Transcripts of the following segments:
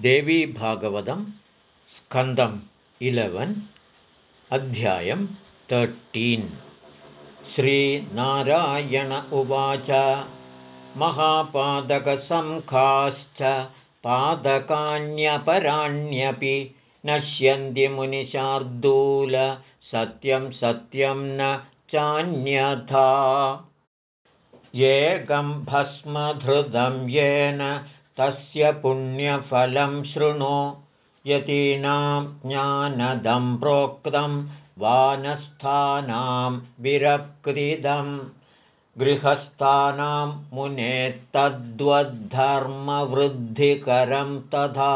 देवीभागवतं स्कन्दम् इलेवन् अध्यायं तर्टीन् श्रीनारायण उवाच महापादकसंखाश्च पादकान्यपराण्यपि नश्यन्ति मुनिशार्दूल सत्यं सत्यं न चान्यथा। एकं भस्मधृतं येन तस्य पुण्यफलं शृणु यतीनां ज्ञानदं प्रोक्तं वानस्थानां विरक्तिदं गृहस्थानां मुनेत्तद्वद्धर्मवृद्धिकरं तथा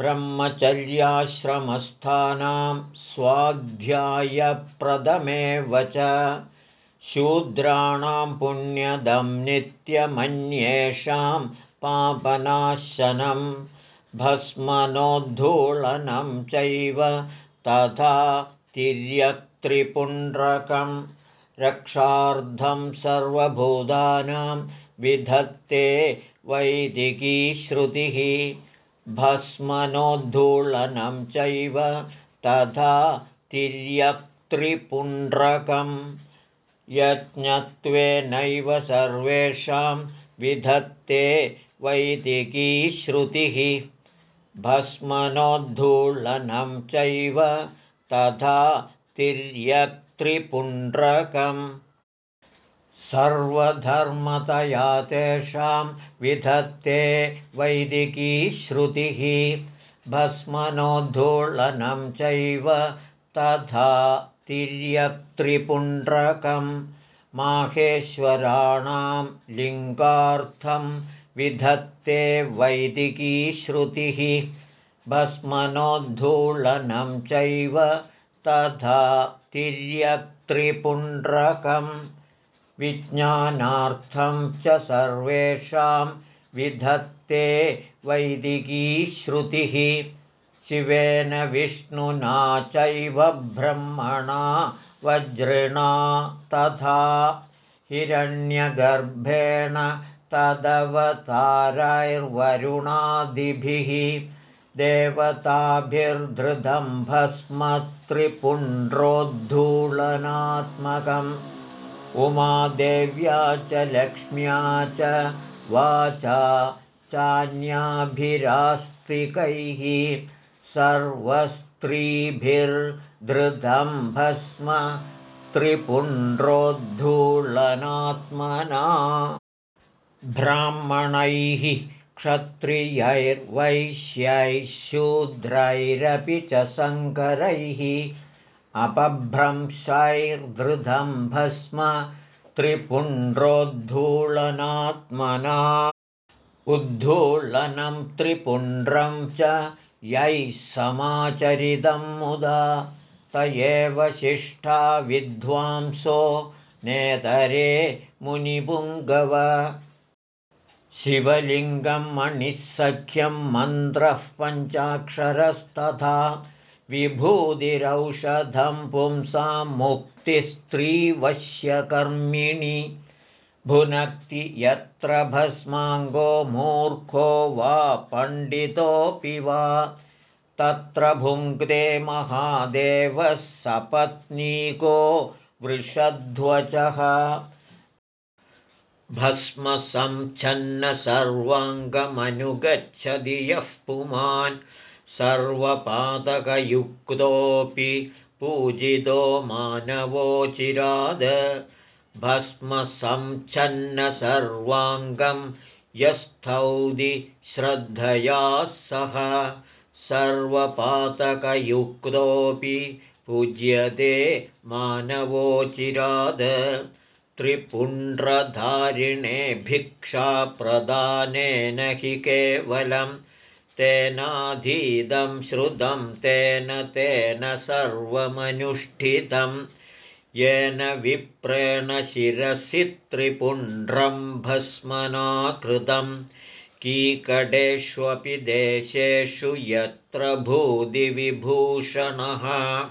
ब्रह्मचर्याश्रमस्थानां स्वाध्यायप्रदमेव च शूद्राणां पुण्यदं नित्यमन्येषां पापनाशनं भस्मनोद्धूलनं चैव तथा तिर्यक्त्रिपुण्ड्रकं रक्षार्धं सर्वभूतानां विधत्ते वैदिकीश्रुतिः भस्मनोद्धूलनं चैव तथा तिर्यक्त्रिपुण्ड्रकं यज्ञत्वेनैव सर्वेषां विधत्ते वैदिकीश्रुतिः भस्मनोद्धूलनं चैव तथा तिर्यक्त्रिपुण्ड्रकम् सर्वधर्मतया तेषां विधत्ते वैदिकीश्रुतिः भस्मनोद्धूलनं चैव तथा तिर्यक्त्रिपुण्ड्रकम् माहेश्वराणां लिङ्गार्थं विधत्ते वैदिकीश्रुतिः भस्मनोद्धूलनं चैव तथा तिर्यक्त्रिपुण्ड्रकं विज्ञानार्थं च सर्वेषां विधत्ते वैदिकीश्रुतिः शिवेन विष्णुना चैव ब्रह्मणा वज्रिणा तथा हिरण्यगर्भेण तदवतारैर्वरुणादिभिः देवताभिर्धृतं भस्मत्रिपुण्ड्रोद्धूलनात्मकम् उमादेव्या च लक्ष्म्या च वाचा चान्याभिरास्तिकैः सर्वस्त्रीभिर्धृतं भस्म त्रिपुण्ड्रोद्धूलनात्मना ब्राह्मणैः क्षत्रियैर्वैश्यैः शूद्रैरपि च शङ्करैः अपभ्रंशैर्धृतं भस्म त्रिपुण्ड्रोद्धूलनात्मना। उद्धूलनं त्रिपुण्ड्रं च यैः समाचरितं मुदा त एव शिष्टा विद्वांसो नेतरे मुनिपुङ्गव। शिवलिङ्गं मणिःसख्यं मन्त्रः पञ्चाक्षरस्तथा। विभूतिरौषधं पुंसां मुक्तिस्त्रीवश्यकर्मिणि भुनक्ति यत्र भस्माङ्गो मूर्खो वा पण्डितोऽपि वा तत्र भुङ्क्ते महादेवः सपत्नीको वृषध्वजः। भस्मसंच्छन्न सर्वाङ्गमनुगच्छति यः पुमान् सर्वपादकयुक्तोऽपि पूजितो मानवोचिराद भस्मसंच्छन्न सर्वाङ्गं यस्थौदि श्रद्धया सह सर्वपातकयुक्तोऽपि पूज्यते मानवोचिराद त्रिपुण्ड्रधारिणे भिक्षाप्रदानेन हि केवलं तेनाधीदं श्रुतं तेन तेन सर्वमनुष्ठितं येन विप्रेण शिरसि त्रिपुण्ड्रं भस्मनाकृतं। कीकटेष्वपि देशेषु यत्र भूदिविभूषणः।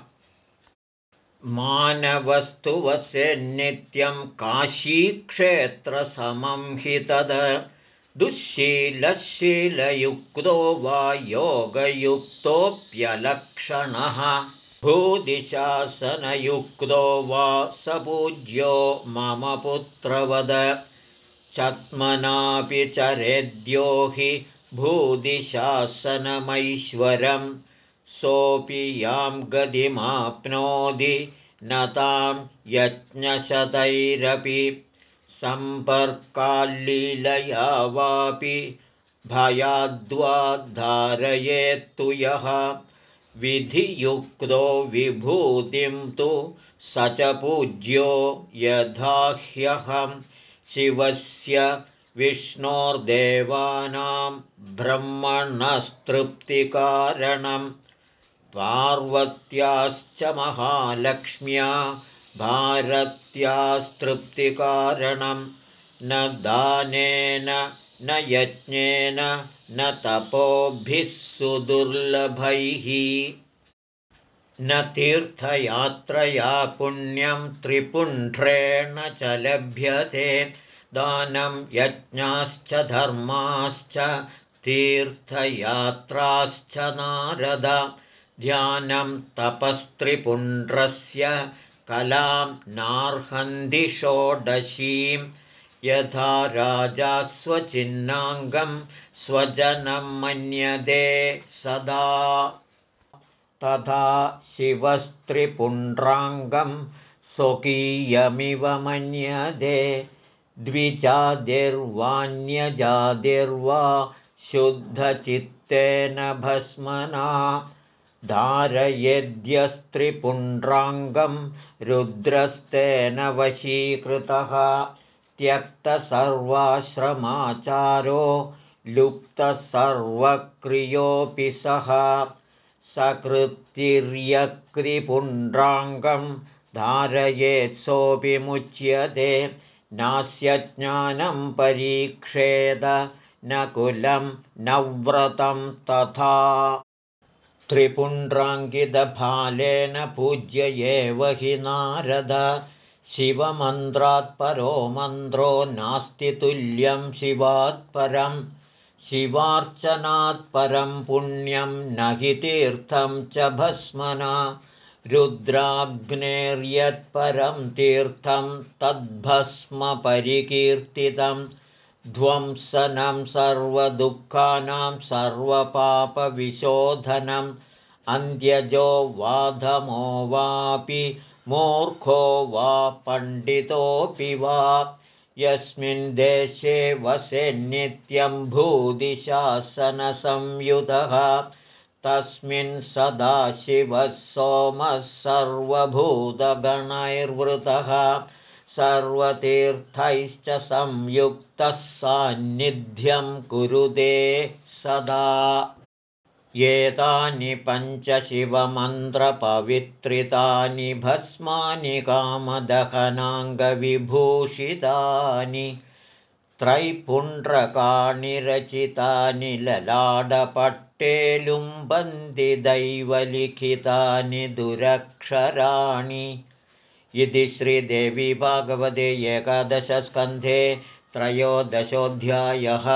मानवस्तु वसे नित्यं काशीक्षेत्रसमं हि तद्। दुःशीलशीलयुक्तो वा योगयुक्तोऽप्यलक्षणः भूदिशासनयुक्तो वा सपूज्यो मम पुत्रवद। चत्मनापि चरेद्यो हि भूदिशासनमैश्वरं सोऽपि यां गतिमाप्नोति न तां यज्ञशतैरपि। सम्पर्काल्लीलया वापि भयाद्वा धारयेत्तु यः विधियुक्तो विभूतिं तु स च पूज्यो यथा ह्यहं शिवस्य विष्णोर्देवानां ब्रह्मणस्तृप्तिकारणं पार्वत्याश्च महालक्ष्म्या भारत्यास्तृप्तिकारणं न दानेन न यज्ञेन न तपोभिः सुदुर्लभैः। न तीर्थयात्रया पुण्यं त्रिपुण्ड्रेण च लभ्यते। दानं यज्ञाश्च धर्माश्च तीर्थयात्राश्च नारद। ध्यानं तपस्त्रिपुण्ड्रस्य कलां नार्हन्ति षोडशीं। यथा राजा स्वचिन्नाङ्गं स्वजनं मन्यते सदा। तथा शिवस्त्रिपुण्ड्राङ्गं स्वकीयमिव मन्यते। द्विजातिर्वाण्यजातिर्वा शुद्धचित्तेन भस्मना। धारयेद्यस्त्रिपुण्ड्राङ्गं रुद्रस्तेन वशीकृतः त्यक्तसर्वाश्रमाचारो लुप्तसर्वक्रियोऽपि सः सकृतिर्यक्रिपुण्ड्राङ्गं धारयेत्सोऽपि मुच्यते। नास्य ज्ञानं परीक्षेद न कुलं न व्रतं तथा। त्रिपुण्ड्राङ्गितफालेन पूज्य एव हि नारद। शिवमन्त्रात्परो मन्त्रो नास्ति तुल्यं शिवात्परं शिवार्चनात्परं पुण्यं न हि तीर्थं च भस्मना। रुद्राग्नेर्यत्परं तीर्थं तद्भस्मपरिकीर्तितं। ध्वंसनं सर्वदुःखानां सर्वपापविशोधनम् अन्त्यजो वाधमो वापि मूर्खो वा पण्डितोऽपि वा यस्मिन् देशे वसे नित्यं भूदिशासनसंयुतः तस्मिन् सदाशिवः सोमः सर्वभूतगणैर्वृतः। सर्वतीर्थैश्च संयुक्तः सान्निध्यं कुरुदे सदा एतानि पञ्चशिवमन्त्रपवित्रितानि भस्मानि कामदहनाङ्गविभूषितानि त्रैपुण्ड्रकाणि रचितानि दैवलिखितानि दुरक्षराणि। इति श्रीदेवी भागवते एकादशस्कन्धे त्रयोदशोऽध्यायः